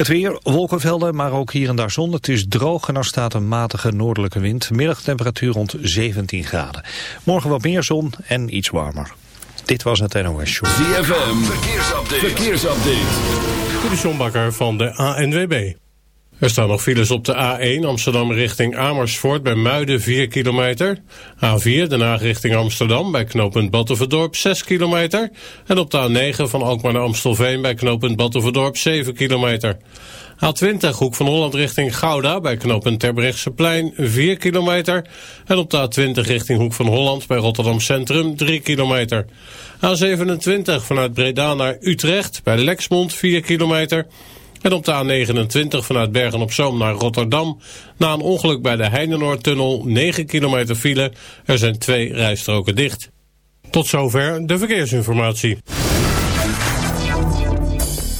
Het weer, wolkenvelden, maar ook hier en daar zon. Het is droog en er staat een matige noordelijke wind. Middagtemperatuur rond 17 graden. Morgen wat meer zon en iets warmer. Dit was het NOS Show. ZFM, verkeersupdate. verkeersupdate. De van de ANWB. Er staan nog files op de A1 Amsterdam richting Amersfoort bij Muiden 4 kilometer. A4 Den Haag richting Amsterdam bij knooppunt Battenverdorp 6 kilometer. En op de A9 van Alkmaar naar Amstelveen bij knooppunt Battenverdorp 7 kilometer. A20 Hoek van Holland richting Gouda bij knooppunt Terbrechtseplein 4 kilometer. En op de A20 richting Hoek van Holland bij Rotterdam Centrum 3 kilometer. A27 vanuit Breda naar Utrecht bij Lexmond 4 kilometer. En op de A29 vanuit Bergen-op-Zoom naar Rotterdam... na een ongeluk bij de Heinenoordtunnel 9 kilometer file. Er zijn twee rijstroken dicht. Tot zover de verkeersinformatie.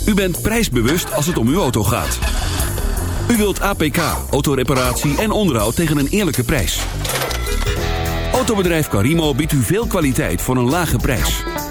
U bent prijsbewust als het om uw auto gaat. U wilt APK, autoreparatie en onderhoud tegen een eerlijke prijs. Autobedrijf Carimo biedt u veel kwaliteit voor een lage prijs.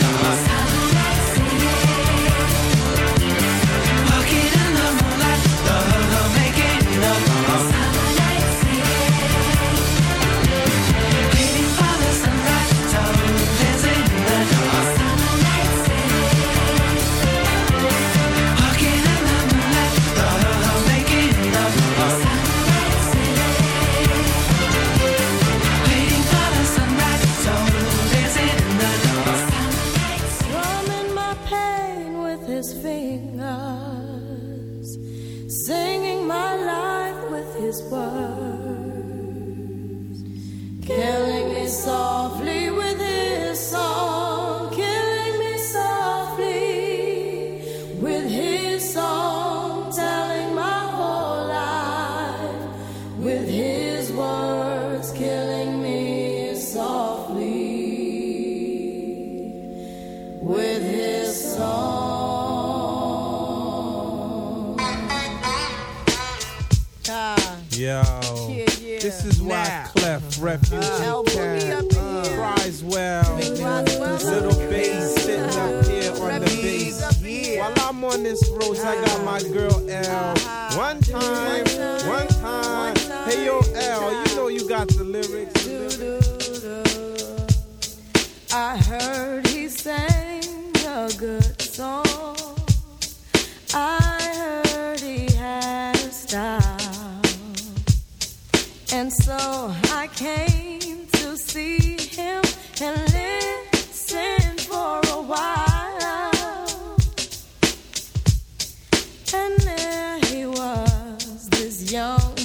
London. And there he was, this young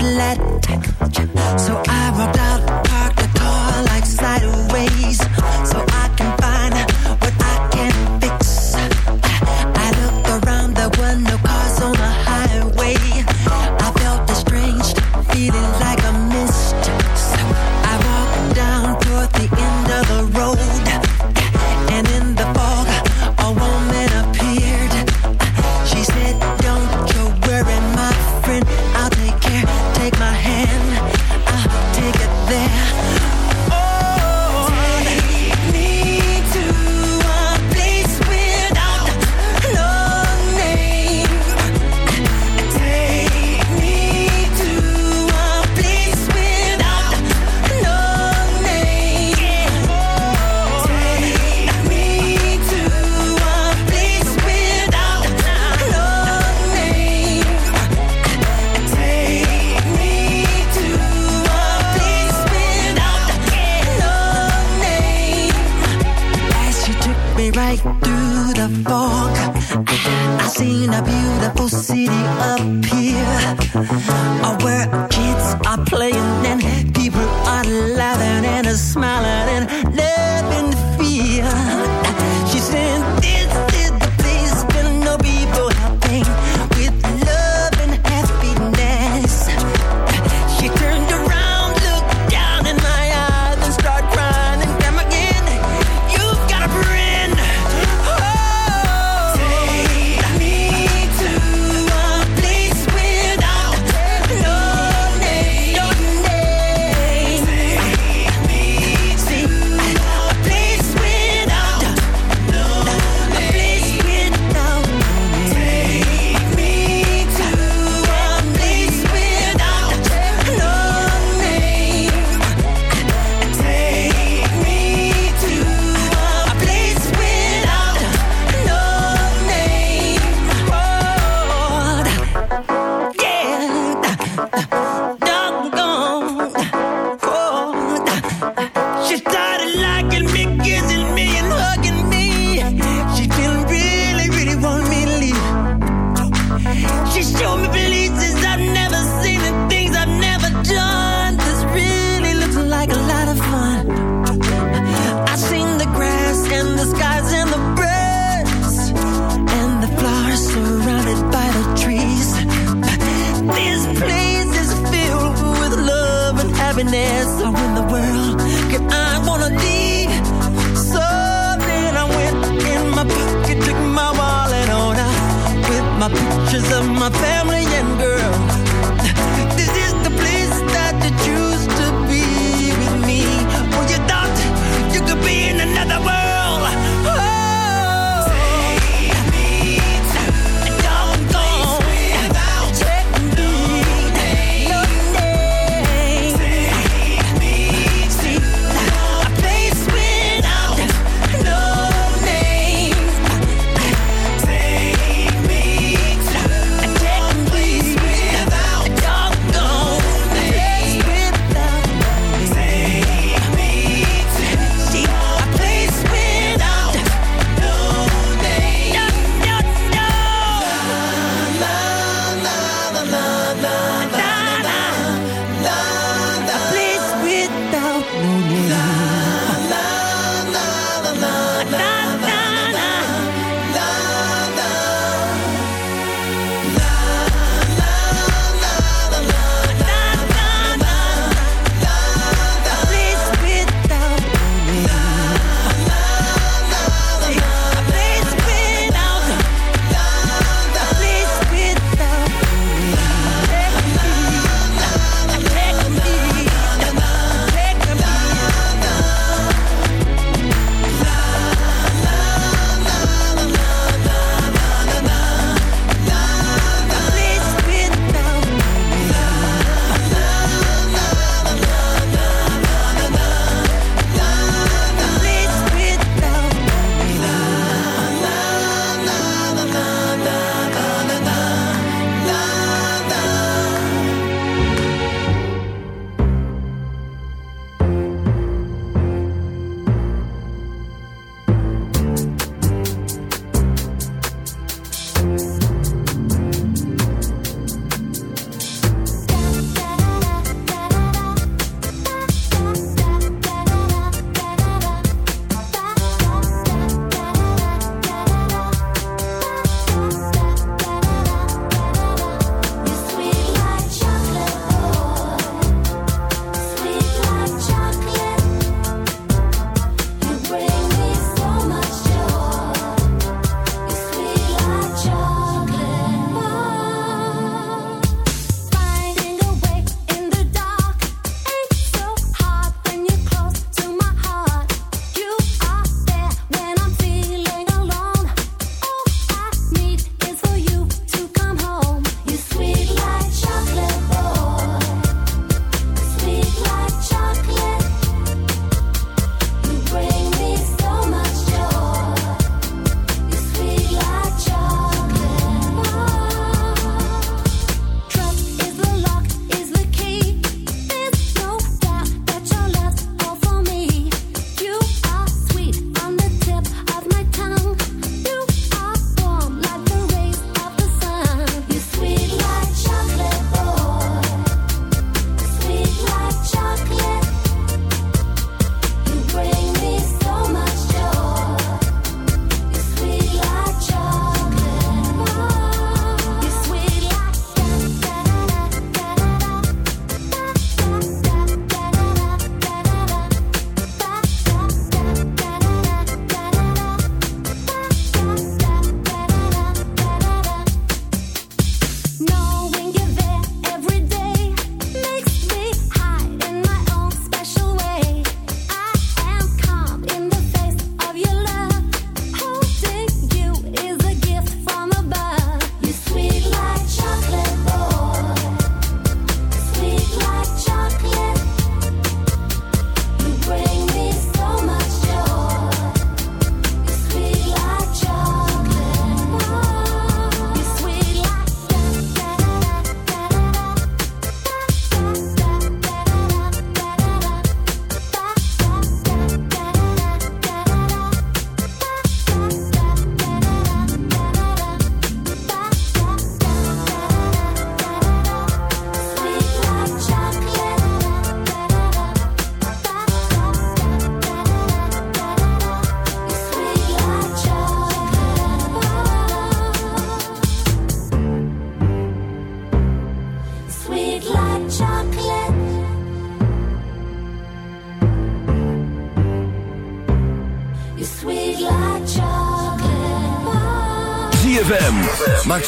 Let.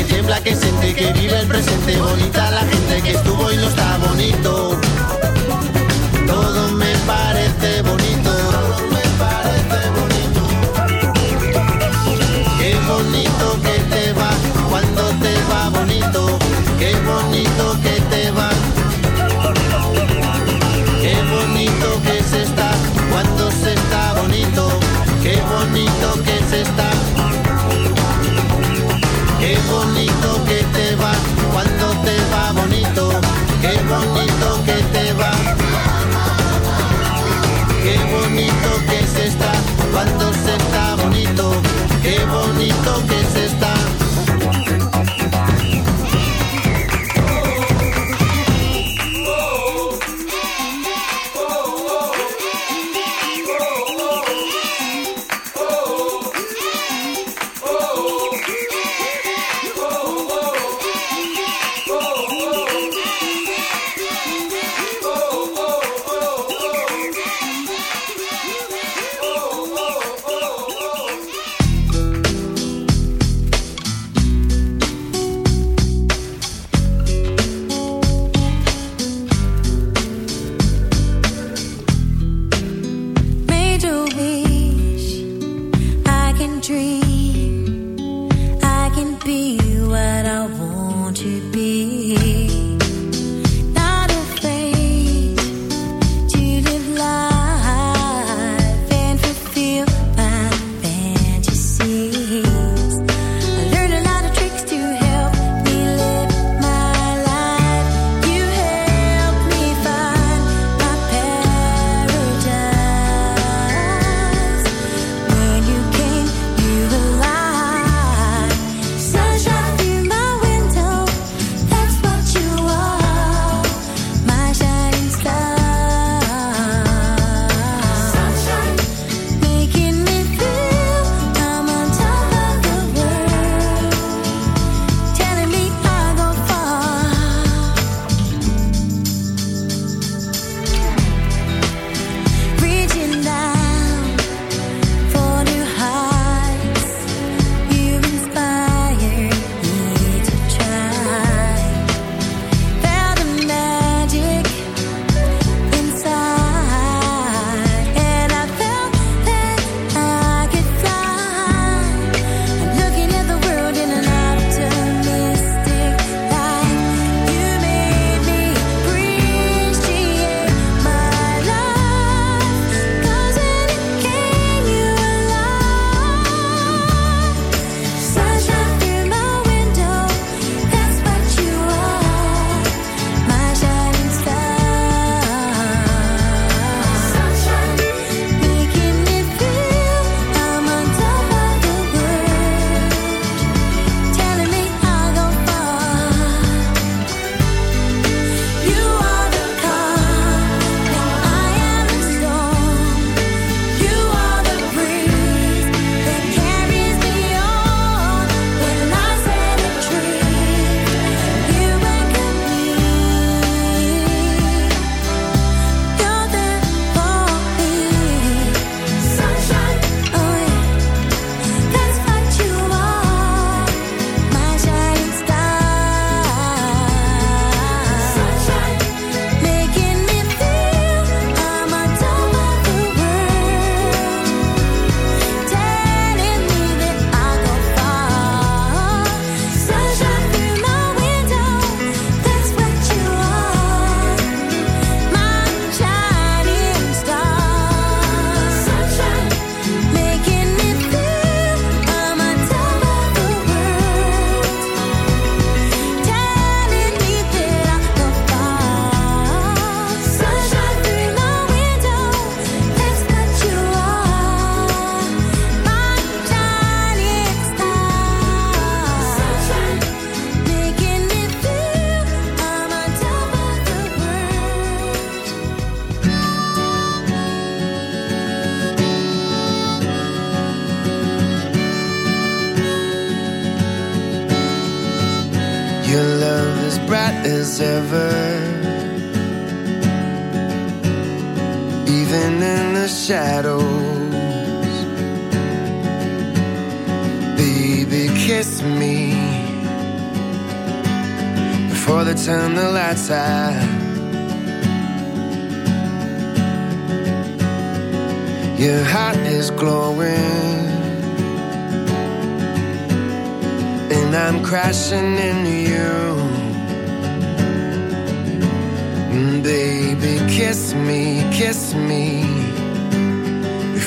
que tiembla, que siente, que vive el presente, bonita la gente que estuvo y no está bonito.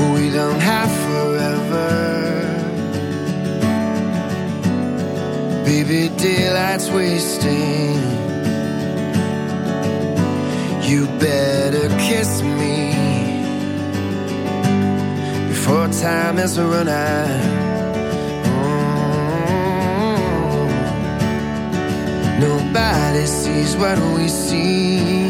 We don't have forever. Baby, daylight's wasting. You better kiss me before time is run out. Mm. Nobody sees what we see.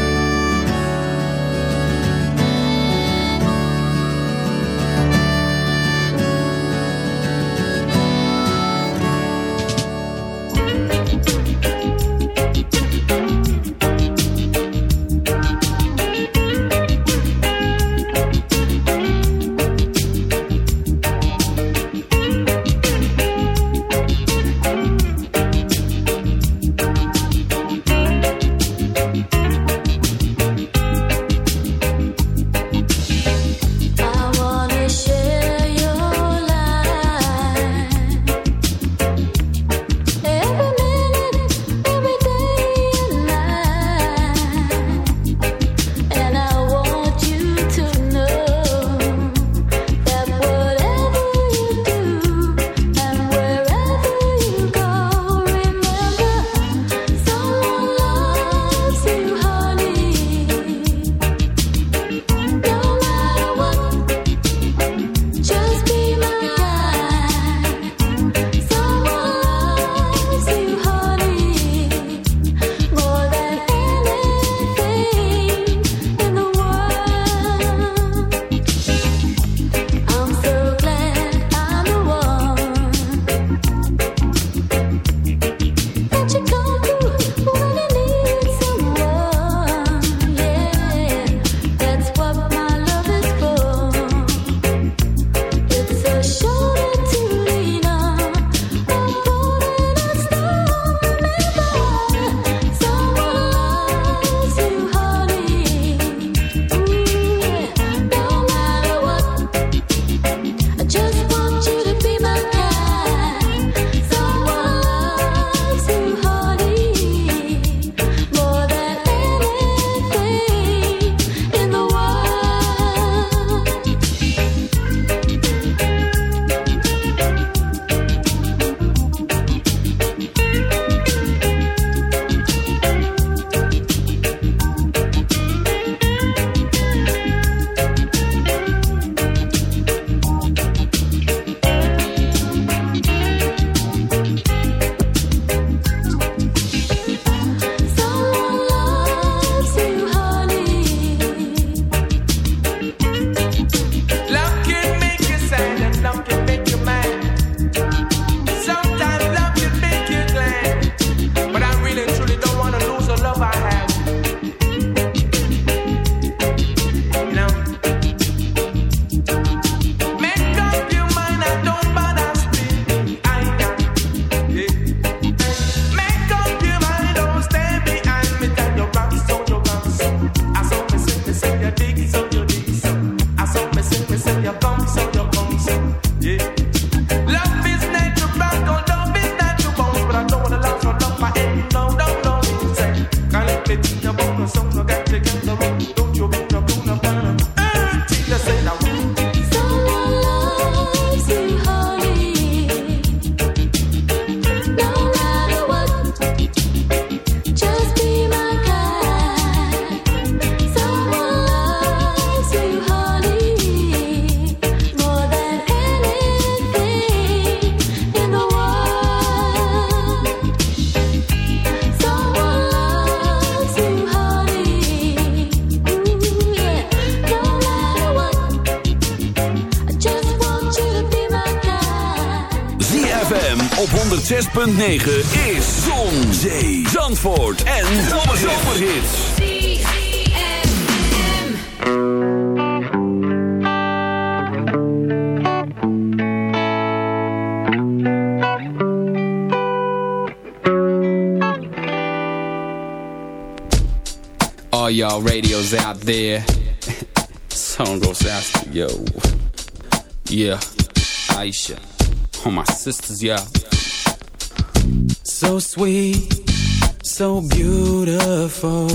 106.9 is Zon, Zee, Zandvoort en Zomerhits. All y'all radios out there. Song goes out to yo. Yeah, Aisha. All my sisters, y'all. Yeah. So sweet, so beautiful.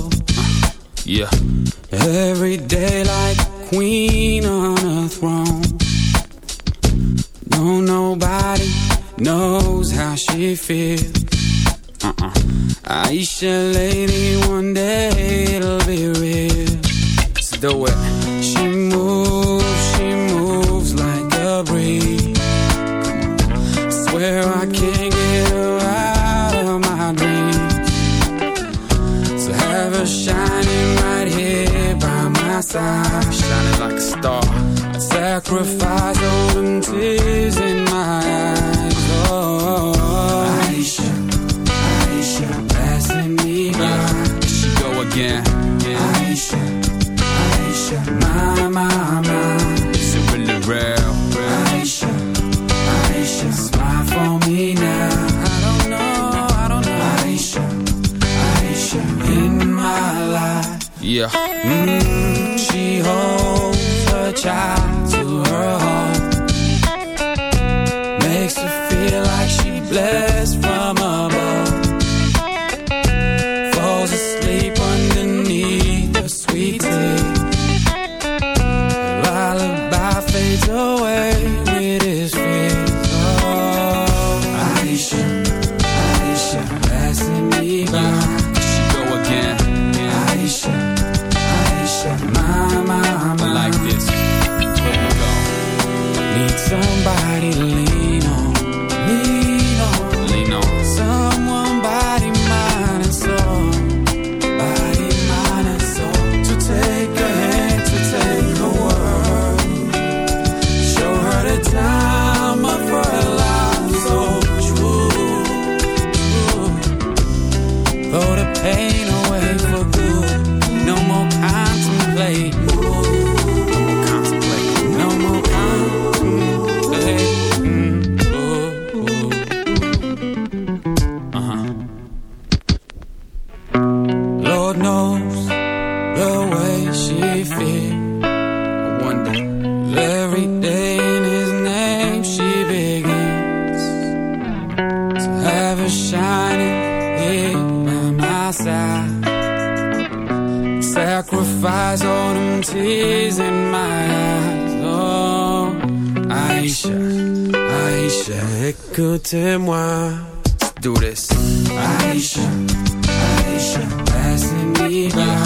Yeah. Every day like queen on a throne. No, nobody knows how she feels. Uh-uh. Aisha forever shining right here by my side Shining like a star I sacrifice all them tears in my eyes oh. Aisha, Aisha blessing me by Here she go again yeah. Aisha, Aisha My, my, my Is it really rare? Yeah. She. eyes, them tears in my eyes. Oh, Aisha, Aisha, écoutez-moi. Do this. Aisha, Aisha, passing me by.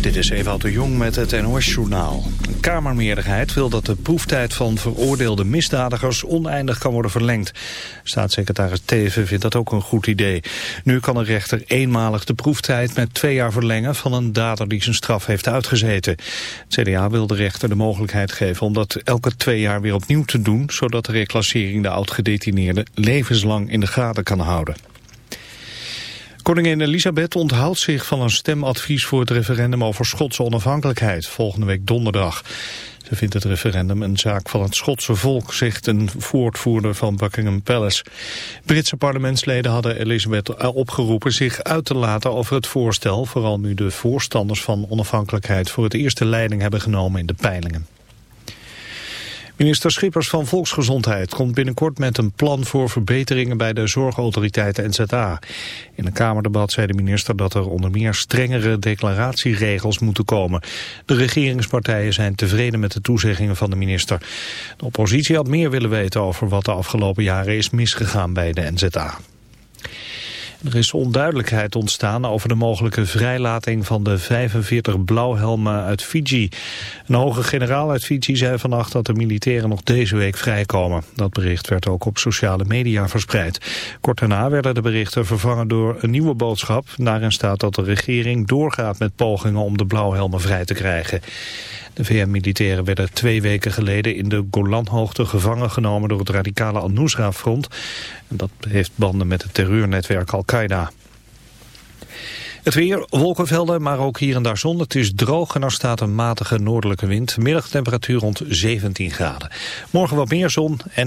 Dit is Ewout de Jong met het NOS-journaal. Een Kamermeerderheid wil dat de proeftijd van veroordeelde misdadigers oneindig kan worden verlengd. Staatssecretaris Teven vindt dat ook een goed idee. Nu kan een rechter eenmalig de proeftijd met twee jaar verlengen van een dader die zijn straf heeft uitgezeten. Het CDA wil de rechter de mogelijkheid geven om dat elke twee jaar weer opnieuw te doen, zodat de reclassering de oud-gedetineerde levenslang in de gaten kan houden. Koningin Elisabeth onthoudt zich van een stemadvies voor het referendum over Schotse onafhankelijkheid volgende week donderdag. Ze vindt het referendum een zaak van het Schotse volk, zegt een woordvoerder van Buckingham Palace. Britse parlementsleden hadden Elisabeth opgeroepen zich uit te laten over het voorstel, vooral nu de voorstanders van onafhankelijkheid voor het eerst de leiding hebben genomen in de peilingen. Minister Schippers van Volksgezondheid komt binnenkort met een plan voor verbeteringen bij de zorgautoriteiten NZA. In een Kamerdebat zei de minister dat er onder meer strengere declaratieregels moeten komen. De regeringspartijen zijn tevreden met de toezeggingen van de minister. De oppositie had meer willen weten over wat de afgelopen jaren is misgegaan bij de NZA. Er is onduidelijkheid ontstaan over de mogelijke vrijlating van de 45 blauwhelmen uit Fiji. Een hoge generaal uit Fiji zei vannacht dat de militairen nog deze week vrijkomen. Dat bericht werd ook op sociale media verspreid. Kort daarna werden de berichten vervangen door een nieuwe boodschap. Daarin staat dat de regering doorgaat met pogingen om de blauwhelmen vrij te krijgen. De VN-militairen werden twee weken geleden in de Golanhoogte gevangen genomen door het radicale Al-Nusra-front. Dat heeft banden met het terreurnetwerk Al-Qaeda. Het weer, wolkenvelden, maar ook hier en daar zon. Het is droog en er staat een matige noordelijke wind. Middagtemperatuur rond 17 graden. Morgen wat meer zon en...